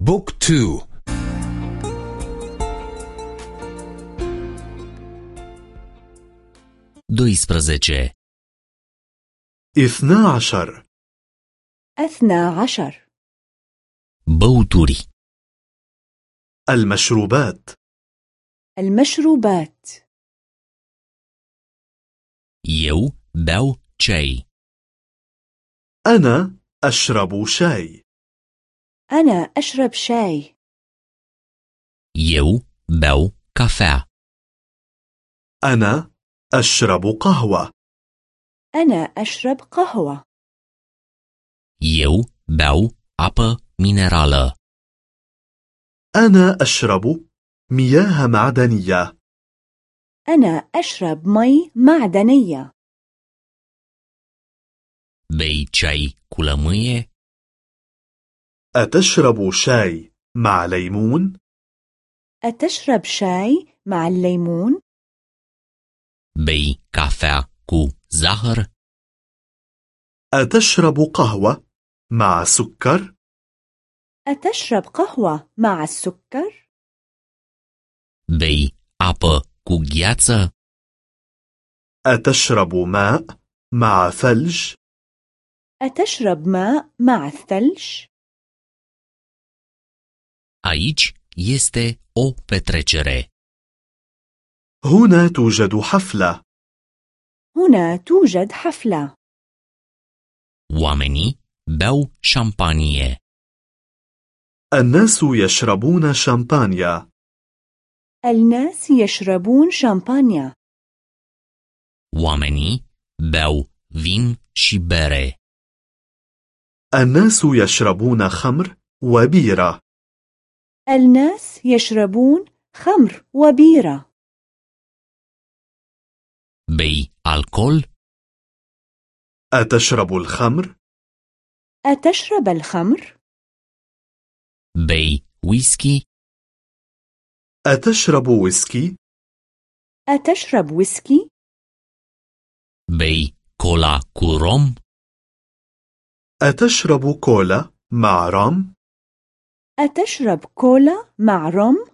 book two doisprezece اثنا عشر أثنى عشر băuturi المشروبات. المشروبات. eu beau ceai أنا أشرب شاي. أنا أشرب شاي. eu beau cafea أنا أشرب قهوة. أنا أشرب قهوة. eu beau apă minerală. أنا أشرب مياه معدنية. أنا أشرب مي معدنية. Bei ceai cu lămâie أتشرب شاي مع ليمون؟ أتشرب شاي مع الليمون؟ bei cafea cu zahăr أتشرب قهوة مع سكر؟ أتشرب قهوة مع السكر؟ bei apă cu gheață أتشرب ماء مع ثلج؟ أتشرب ماء مع الثلج؟ Aici este o petrecere. هنا توجد حفلة. هنا توجد حفلة. Oamenii beau șampanie. الناس يشربون شامبانيا. الناس يشربون شامبانيا. Oamenii beau vin și bere. الناس يشربون خمر وبيرة. الناس يشربون خمر وبيرة bei alcool أتشرب الخمر؟ أتشرب الخمر؟ bei whisky أتشرب ويسكي؟ أتشرب ويسكي؟ cola cu rom أتشرب كولا مع رام؟ أتشرب كولا مع روم؟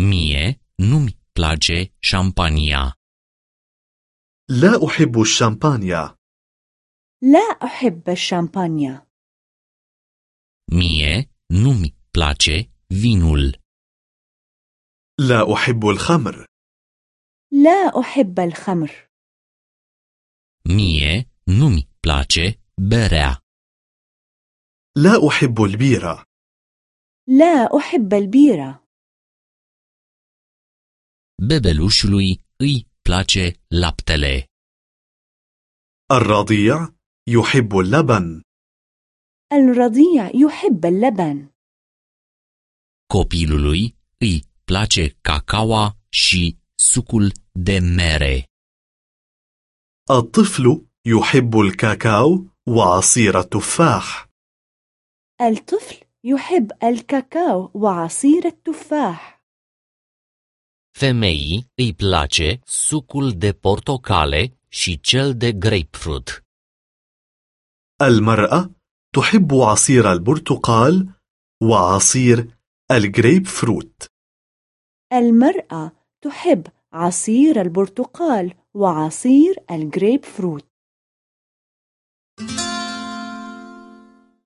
mie nu-mi place șampania. لا أحب الشامبانيا. لا أحب الشامبانيا. Mie nu-mi place vinul. لا أحب الخمر. لا أحب الخمر. Mie nu-mi place berea. لا أحب البيرة. لا أحب البيرة. Bebelușului îi place laptele. الرضيع يحب اللبن. الرضيع يحب اللبن. Copilului îi place cacaoa și sucul de mere. الطفل يحب الكاكاو وعصير التفاح. الطفل يحب الكاكاو وعصير التفاح. Femeii îi place sucul de portocale și cel de grapefruit. المرأة تحب عصير البرتقال وعصير الجريب فروت المرأة تحب عصير البرتقال وعصير الجريب فروت